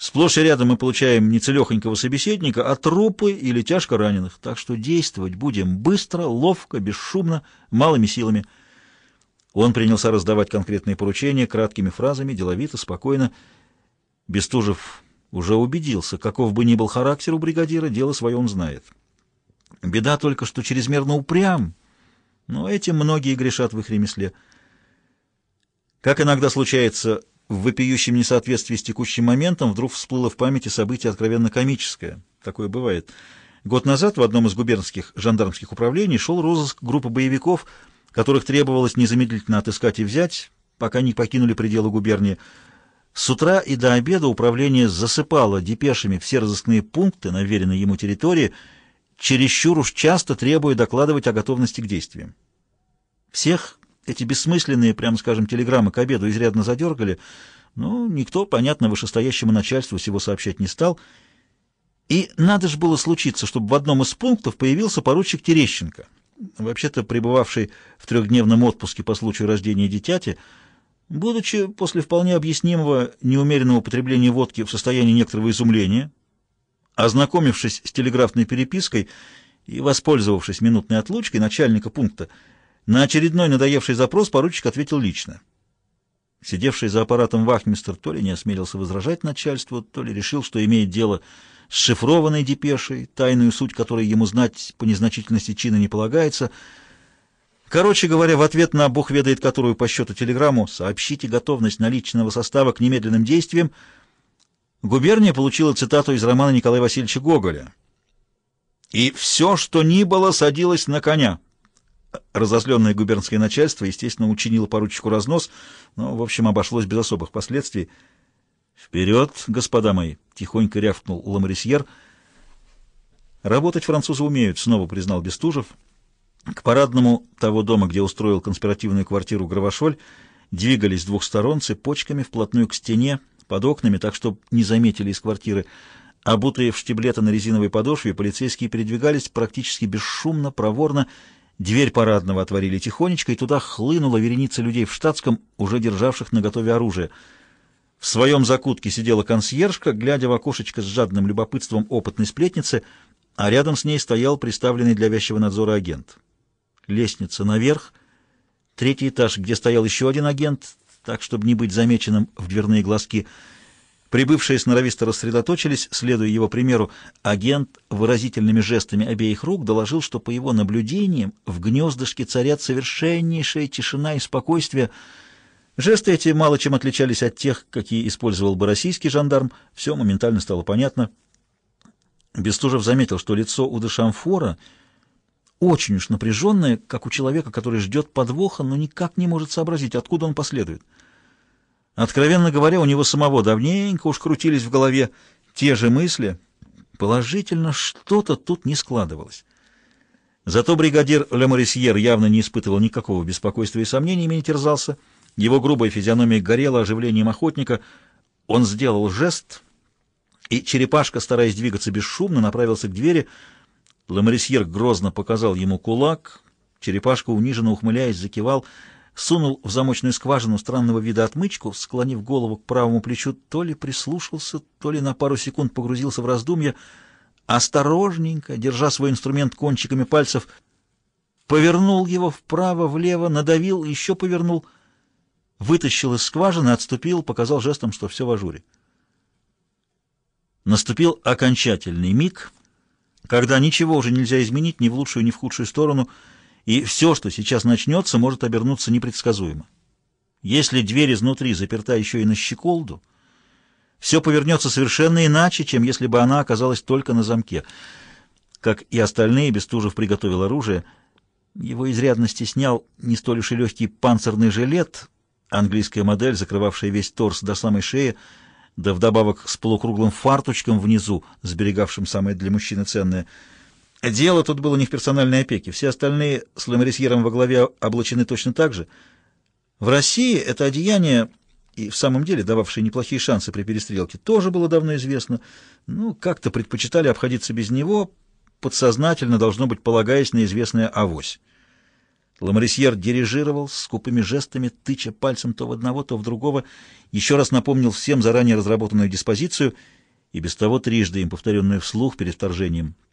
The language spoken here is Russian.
Сплошь и рядом мы получаем не целехонького собеседника, а трупы или тяжко раненых. Так что действовать будем быстро, ловко, бесшумно, малыми силами. Он принялся раздавать конкретные поручения краткими фразами, деловито, спокойно. Бестужев уже убедился, каков бы ни был характер у бригадира, дело свое он знает. Беда только, что чрезмерно упрям, но этим многие грешат в их ремесле. Как иногда случается в вопиющем несоответствии с текущим моментом вдруг всплыло в памяти событие откровенно комическое. Такое бывает. Год назад в одном из губернских жандармских управлений шел розыск группы боевиков, которых требовалось незамедлительно отыскать и взять, пока не покинули пределы губернии. С утра и до обеда управление засыпало депешами все разыскные пункты на веренной ему территории, чересчур уж часто требуя докладывать о готовности к действиям. Всех эти бессмысленные, прямо скажем, телеграммы к обеду изрядно задергали, но никто, понятно, вышестоящему начальству всего сообщать не стал. И надо же было случиться, чтобы в одном из пунктов появился поручик Терещенко, вообще-то пребывавший в трехдневном отпуске по случаю рождения дитяти, будучи после вполне объяснимого неумеренного употребления водки в состоянии некоторого изумления, ознакомившись с телеграфной перепиской и воспользовавшись минутной отлучкой начальника пункта, на очередной надоевший запрос поручик ответил лично. Сидевший за аппаратом вахмистр то ли не осмелился возражать начальству, то ли решил, что имеет дело с шифрованной депешей, тайную суть которой ему знать по незначительности чина не полагается. Короче говоря, в ответ на «Бог ведает которую по счету телеграмму» «Сообщите готовность наличного состава к немедленным действиям» губерния получила цитату из романа Николая Васильевича Гоголя. «И все, что ни было, садилось на коня». Разозленное губернское начальство, естественно, учинило поручику разнос, но, в общем, обошлось без особых последствий. «Вперед, господа мои!» — тихонько рявкнул Ламарисьер. «Работать французы умеют», — снова признал Бестужев. К парадному того дома, где устроил конспиративную квартиру Гравошоль, двигались с двух сторон цепочками вплотную к стене, под окнами, так что не заметили из квартиры. Обутые в штиблеты на резиновой подошве, полицейские передвигались практически бесшумно, проворно, Дверь парадного отворили тихонечко, и туда хлынула вереница людей в штатском, уже державших наготове оружие. В своем закутке сидела консьержка, глядя в окошечко с жадным любопытством опытной сплетницы, а рядом с ней стоял приставленный для вязчего надзора агент. Лестница наверх, третий этаж, где стоял еще один агент, так, чтобы не быть замеченным в дверные глазки — Прибывшие сноровисто рассредоточились, следуя его примеру, агент выразительными жестами обеих рук доложил, что по его наблюдениям в гнездышке царят совершеннейшая тишина и спокойствие. Жесты эти мало чем отличались от тех, какие использовал бы российский жандарм, все моментально стало понятно. Бестужев заметил, что лицо у Дешамфора очень уж напряженное, как у человека, который ждет подвоха, но никак не может сообразить, откуда он последует. Откровенно говоря, у него самого давненько уж крутились в голове те же мысли. Положительно, что-то тут не складывалось. Зато бригадир Ле явно не испытывал никакого беспокойства и сомнениями не терзался. Его грубая физиономия горела оживлением охотника. Он сделал жест, и черепашка, стараясь двигаться бесшумно, направился к двери. Ле грозно показал ему кулак. Черепашка, униженно ухмыляясь, закивал — сунул в замочную скважину странного вида отмычку, склонив голову к правому плечу, то ли прислушался, то ли на пару секунд погрузился в раздумья, осторожненько, держа свой инструмент кончиками пальцев, повернул его вправо-влево, надавил, еще повернул, вытащил из скважины, отступил, показал жестом, что все в ажуре. Наступил окончательный миг, когда ничего уже нельзя изменить ни в лучшую, ни в худшую сторону — и все, что сейчас начнется, может обернуться непредсказуемо. Если дверь изнутри заперта еще и на щеколду, все повернется совершенно иначе, чем если бы она оказалась только на замке. Как и остальные, Бестужев приготовил оружие. Его изрядно стеснял не столь уж и легкий панцирный жилет, английская модель, закрывавшая весь торс до самой шеи, да вдобавок с полукруглым фарточком внизу, сберегавшим самое для мужчины ценное — Дело тут было не в персональной опеке. Все остальные с Ламарисьером во главе облачены точно так же. В России это одеяние, и в самом деле дававшее неплохие шансы при перестрелке, тоже было давно известно. Ну, как-то предпочитали обходиться без него, подсознательно, должно быть, полагаясь на известное авось. Ламарисьер дирижировал скупыми жестами, тыча пальцем то в одного, то в другого, еще раз напомнил всем заранее разработанную диспозицию и без того трижды им повторенную вслух перед вторжением —